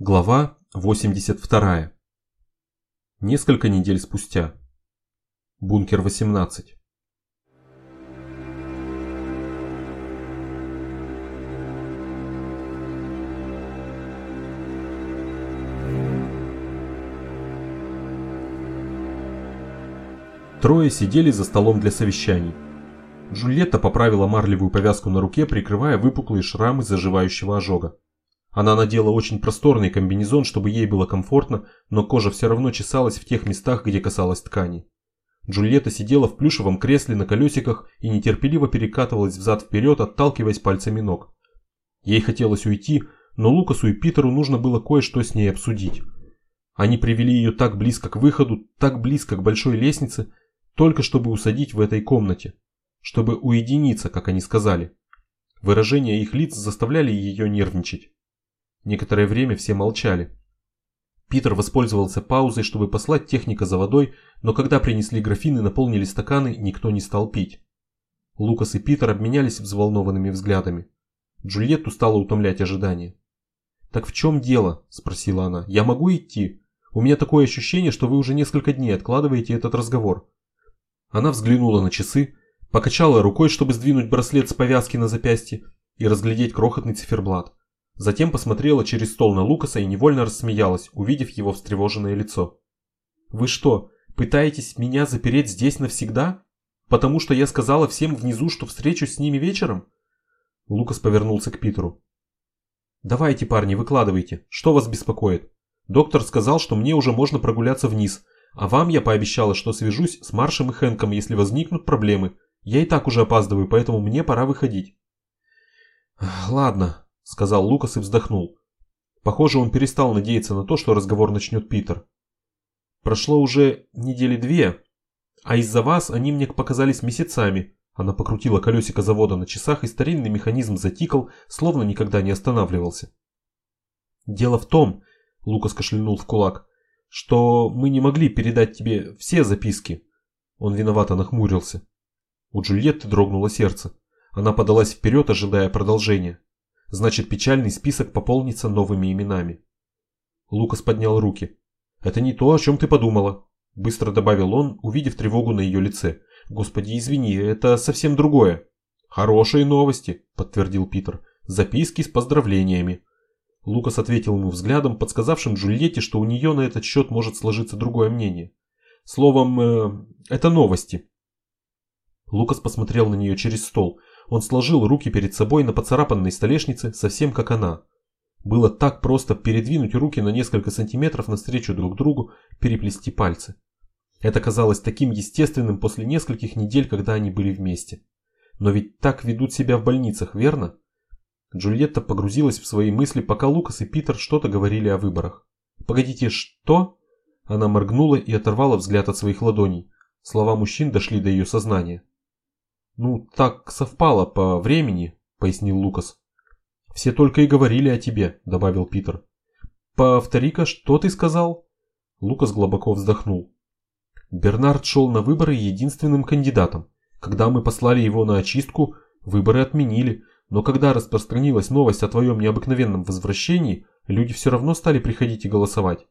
Глава 82. Несколько недель спустя. Бункер 18. Трое сидели за столом для совещаний. Джульетта поправила марлевую повязку на руке, прикрывая выпуклые шрамы заживающего ожога. Она надела очень просторный комбинезон, чтобы ей было комфортно, но кожа все равно чесалась в тех местах, где касалась ткани. Джульетта сидела в плюшевом кресле на колесиках и нетерпеливо перекатывалась взад-вперед, отталкиваясь пальцами ног. Ей хотелось уйти, но Лукасу и Питеру нужно было кое-что с ней обсудить. Они привели ее так близко к выходу, так близко к большой лестнице, только чтобы усадить в этой комнате. Чтобы уединиться, как они сказали. Выражения их лиц заставляли ее нервничать. Некоторое время все молчали. Питер воспользовался паузой, чтобы послать техника за водой, но когда принесли графины и наполнили стаканы, никто не стал пить. Лукас и Питер обменялись взволнованными взглядами. Джульетту стало утомлять ожидание. «Так в чем дело?» – спросила она. «Я могу идти? У меня такое ощущение, что вы уже несколько дней откладываете этот разговор». Она взглянула на часы, покачала рукой, чтобы сдвинуть браслет с повязки на запястье и разглядеть крохотный циферблат. Затем посмотрела через стол на Лукаса и невольно рассмеялась, увидев его встревоженное лицо. «Вы что, пытаетесь меня запереть здесь навсегда? Потому что я сказала всем внизу, что встречусь с ними вечером?» Лукас повернулся к Питеру. «Давайте, парни, выкладывайте. Что вас беспокоит? Доктор сказал, что мне уже можно прогуляться вниз, а вам я пообещала, что свяжусь с Маршем и Хэнком, если возникнут проблемы. Я и так уже опаздываю, поэтому мне пора выходить». «Ладно», сказал Лукас и вздохнул. Похоже, он перестал надеяться на то, что разговор начнет Питер. Прошло уже недели две, а из-за вас они мне показались месяцами. Она покрутила колесико завода на часах, и старинный механизм затикал, словно никогда не останавливался. Дело в том, Лукас кашлянул в кулак, что мы не могли передать тебе все записки. Он виновато нахмурился. У Джульетты дрогнуло сердце. Она подалась вперед, ожидая продолжения. Значит, печальный список пополнится новыми именами. Лукас поднял руки. «Это не то, о чем ты подумала», – быстро добавил он, увидев тревогу на ее лице. «Господи, извини, это совсем другое». «Хорошие новости», – подтвердил Питер. «Записки с поздравлениями». Лукас ответил ему взглядом, подсказавшим Джульетте, что у нее на этот счет может сложиться другое мнение. Словом, э, это новости. Лукас посмотрел на нее через стол. Он сложил руки перед собой на поцарапанной столешнице, совсем как она. Было так просто передвинуть руки на несколько сантиметров навстречу друг другу, переплести пальцы. Это казалось таким естественным после нескольких недель, когда они были вместе. Но ведь так ведут себя в больницах, верно? Джульетта погрузилась в свои мысли, пока Лукас и Питер что-то говорили о выборах. «Погодите, что?» Она моргнула и оторвала взгляд от своих ладоней. Слова мужчин дошли до ее сознания. «Ну, так совпало по времени», — пояснил Лукас. «Все только и говорили о тебе», — добавил Питер. «Повтори-ка, что ты сказал?» Лукас глубоко вздохнул. Бернард шел на выборы единственным кандидатом. Когда мы послали его на очистку, выборы отменили, но когда распространилась новость о твоем необыкновенном возвращении, люди все равно стали приходить и голосовать.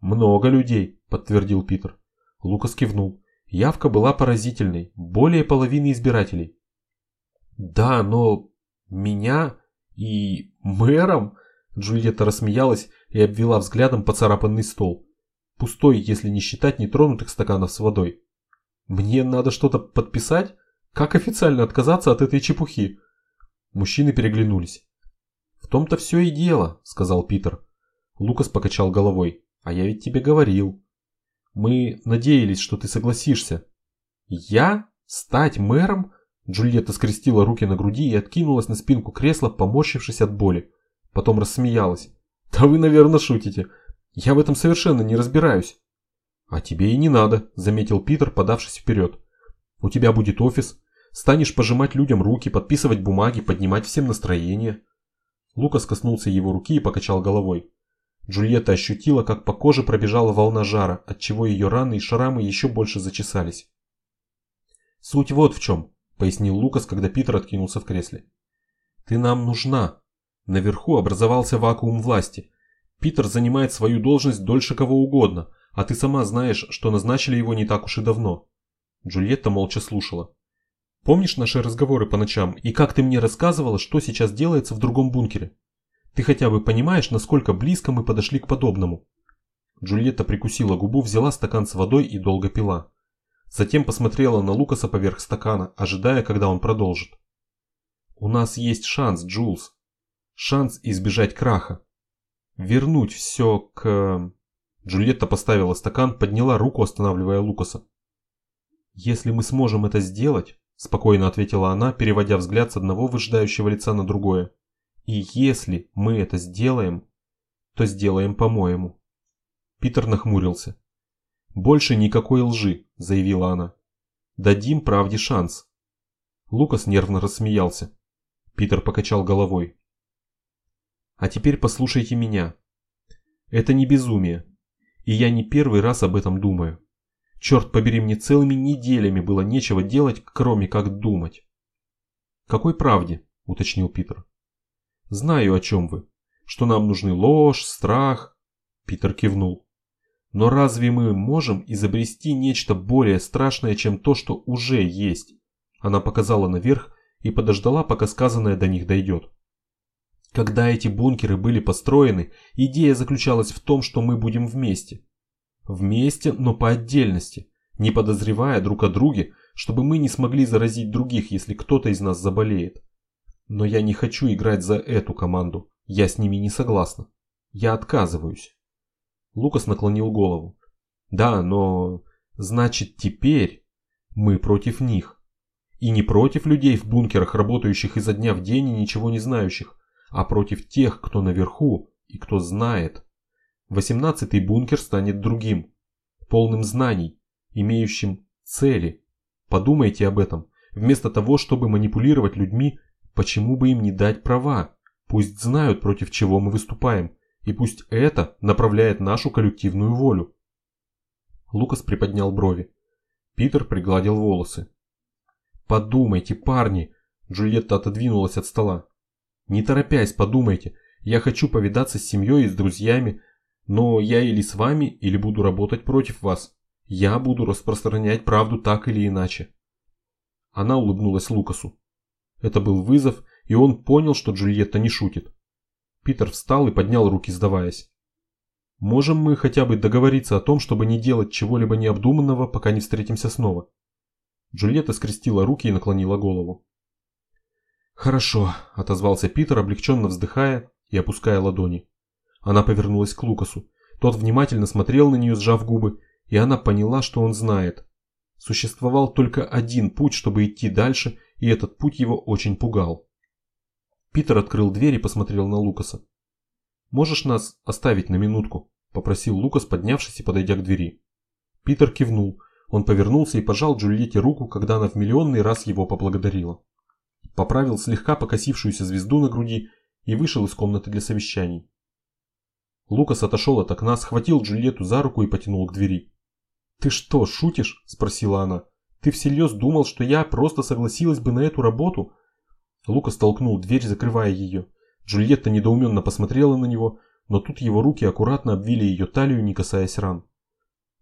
«Много людей», — подтвердил Питер. Лукас кивнул. Явка была поразительной, более половины избирателей. Да, но меня и мэром? Джульетта рассмеялась и обвела взглядом поцарапанный стол. Пустой, если не считать нетронутых стаканов с водой. Мне надо что-то подписать? Как официально отказаться от этой чепухи? Мужчины переглянулись. В том-то все и дело, сказал Питер. Лукас покачал головой. А я ведь тебе говорил. Мы надеялись, что ты согласишься. Я? Стать мэром? Джульетта скрестила руки на груди и откинулась на спинку кресла, поморщившись от боли. Потом рассмеялась. Да вы, наверное, шутите. Я в этом совершенно не разбираюсь. А тебе и не надо, заметил Питер, подавшись вперед. У тебя будет офис. Станешь пожимать людям руки, подписывать бумаги, поднимать всем настроение. Лукас коснулся его руки и покачал головой. Джульетта ощутила, как по коже пробежала волна жара, отчего ее раны и шрамы еще больше зачесались. «Суть вот в чем», — пояснил Лукас, когда Питер откинулся в кресле. «Ты нам нужна». Наверху образовался вакуум власти. Питер занимает свою должность дольше кого угодно, а ты сама знаешь, что назначили его не так уж и давно». Джульетта молча слушала. «Помнишь наши разговоры по ночам и как ты мне рассказывала, что сейчас делается в другом бункере? Ты хотя бы понимаешь, насколько близко мы подошли к подобному?» Джульетта прикусила губу, взяла стакан с водой и долго пила. Затем посмотрела на Лукаса поверх стакана, ожидая, когда он продолжит. «У нас есть шанс, Джулс. Шанс избежать краха. Вернуть все к...» Джульетта поставила стакан, подняла руку, останавливая Лукаса. «Если мы сможем это сделать», – спокойно ответила она, переводя взгляд с одного выжидающего лица на другое, – «и если мы это сделаем, то сделаем по-моему». Питер нахмурился. «Больше никакой лжи», – заявила она. «Дадим правде шанс». Лукас нервно рассмеялся. Питер покачал головой. «А теперь послушайте меня. Это не безумие. И я не первый раз об этом думаю. Черт побери, мне целыми неделями было нечего делать, кроме как думать». «Какой правде?» – уточнил Питер. «Знаю, о чем вы. Что нам нужны ложь, страх». Питер кивнул. Но разве мы можем изобрести нечто более страшное, чем то, что уже есть? Она показала наверх и подождала, пока сказанное до них дойдет. Когда эти бункеры были построены, идея заключалась в том, что мы будем вместе. Вместе, но по отдельности, не подозревая друг о друге, чтобы мы не смогли заразить других, если кто-то из нас заболеет. Но я не хочу играть за эту команду, я с ними не согласна. Я отказываюсь. Лукас наклонил голову. Да, но... Значит, теперь мы против них. И не против людей в бункерах, работающих изо дня в день и ничего не знающих, а против тех, кто наверху и кто знает. Восемнадцатый бункер станет другим, полным знаний, имеющим цели. Подумайте об этом. Вместо того, чтобы манипулировать людьми, почему бы им не дать права? Пусть знают, против чего мы выступаем, и пусть это направляет нашу коллективную волю. Лукас приподнял брови. Питер пригладил волосы. «Подумайте, парни!» Джульетта отодвинулась от стола. «Не торопясь, подумайте. Я хочу повидаться с семьей и с друзьями, но я или с вами, или буду работать против вас. Я буду распространять правду так или иначе». Она улыбнулась Лукасу. Это был вызов, и он понял, что Джульетта не шутит. Питер встал и поднял руки, сдаваясь. «Можем мы хотя бы договориться о том, чтобы не делать чего-либо необдуманного, пока не встретимся снова?» Джульетта скрестила руки и наклонила голову. «Хорошо», – отозвался Питер, облегченно вздыхая и опуская ладони. Она повернулась к Лукасу. Тот внимательно смотрел на нее, сжав губы, и она поняла, что он знает. Существовал только один путь, чтобы идти дальше, и этот путь его очень пугал. Питер открыл дверь и посмотрел на Лукаса. «Можешь нас оставить на минутку?» – попросил Лукас, поднявшись и подойдя к двери. Питер кивнул. Он повернулся и пожал Джульетте руку, когда она в миллионный раз его поблагодарила. Поправил слегка покосившуюся звезду на груди и вышел из комнаты для совещаний. Лукас отошел от окна, схватил Джульетту за руку и потянул к двери. «Ты что, шутишь?» – спросила она. «Ты всерьез думал, что я просто согласилась бы на эту работу?» Лукас толкнул дверь, закрывая ее. Джульетта недоуменно посмотрела на него, но тут его руки аккуратно обвили ее талию, не касаясь ран.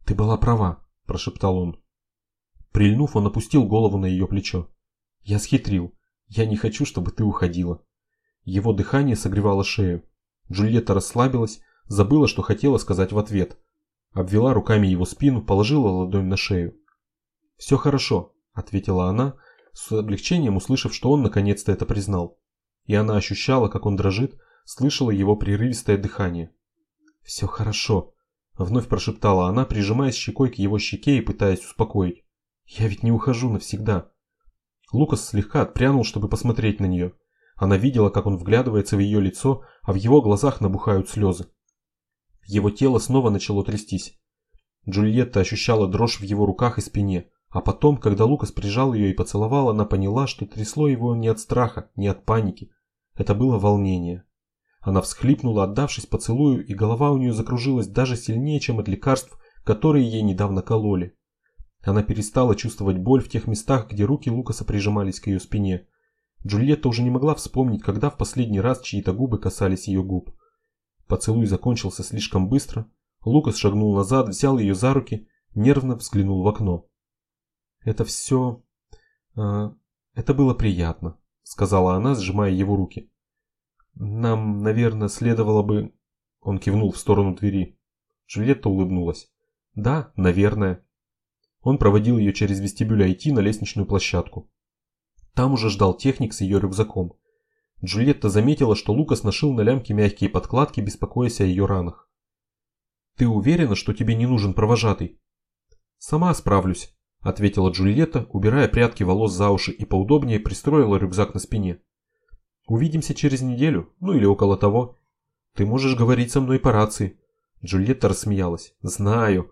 «Ты была права», – прошептал он. Прильнув, он опустил голову на ее плечо. «Я схитрил. Я не хочу, чтобы ты уходила». Его дыхание согревало шею. Джульетта расслабилась, забыла, что хотела сказать в ответ. Обвела руками его спину, положила ладонь на шею. «Все хорошо», – ответила она, – с облегчением услышав, что он наконец-то это признал. И она ощущала, как он дрожит, слышала его прерывистое дыхание. «Все хорошо», – вновь прошептала она, прижимаясь щекой к его щеке и пытаясь успокоить. «Я ведь не ухожу навсегда». Лукас слегка отпрянул, чтобы посмотреть на нее. Она видела, как он вглядывается в ее лицо, а в его глазах набухают слезы. Его тело снова начало трястись. Джульетта ощущала дрожь в его руках и спине. А потом, когда Лукас прижал ее и поцеловал, она поняла, что трясло его не от страха, не от паники. Это было волнение. Она всхлипнула, отдавшись поцелую, и голова у нее закружилась даже сильнее, чем от лекарств, которые ей недавно кололи. Она перестала чувствовать боль в тех местах, где руки Лукаса прижимались к ее спине. Джульетта уже не могла вспомнить, когда в последний раз чьи-то губы касались ее губ. Поцелуй закончился слишком быстро. Лукас шагнул назад, взял ее за руки, нервно взглянул в окно. «Это все... Э, это было приятно», — сказала она, сжимая его руки. «Нам, наверное, следовало бы...» Он кивнул в сторону двери. Джульетта улыбнулась. «Да, наверное». Он проводил ее через вестибюль IT на лестничную площадку. Там уже ждал техник с ее рюкзаком. Джульетта заметила, что Лукас нашил на лямке мягкие подкладки, беспокоясь о ее ранах. «Ты уверена, что тебе не нужен провожатый?» «Сама справлюсь», — ответила Джульетта, убирая прядки волос за уши и поудобнее пристроила рюкзак на спине. «Увидимся через неделю, ну или около того. Ты можешь говорить со мной по рации». Джульетта рассмеялась. «Знаю».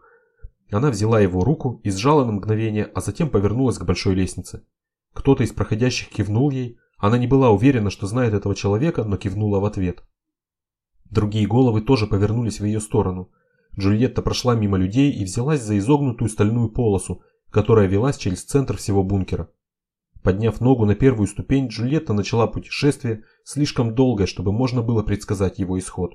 Она взяла его руку и сжала на мгновение, а затем повернулась к большой лестнице. Кто-то из проходящих кивнул ей, она не была уверена, что знает этого человека, но кивнула в ответ. Другие головы тоже повернулись в ее сторону. Джульетта прошла мимо людей и взялась за изогнутую стальную полосу, которая велась через центр всего бункера. Подняв ногу на первую ступень, Джульетта начала путешествие, слишком долгое, чтобы можно было предсказать его исход.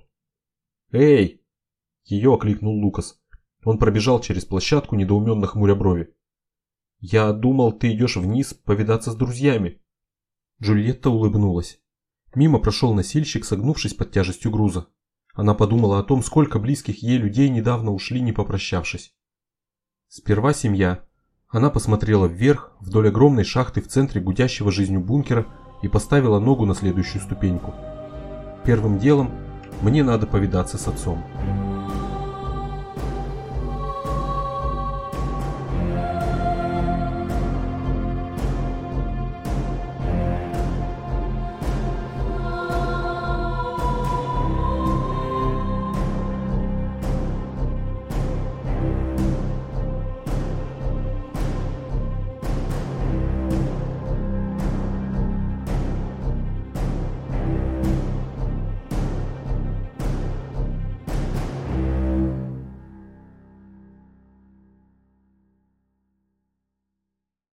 «Эй!» – ее окликнул Лукас. Он пробежал через площадку, недоуменно хмуря брови. «Я думал, ты идешь вниз повидаться с друзьями». Джульетта улыбнулась. Мимо прошел носильщик, согнувшись под тяжестью груза. Она подумала о том, сколько близких ей людей недавно ушли, не попрощавшись. Сперва семья. Она посмотрела вверх, вдоль огромной шахты в центре гудящего жизнью бункера и поставила ногу на следующую ступеньку. Первым делом мне надо повидаться с отцом.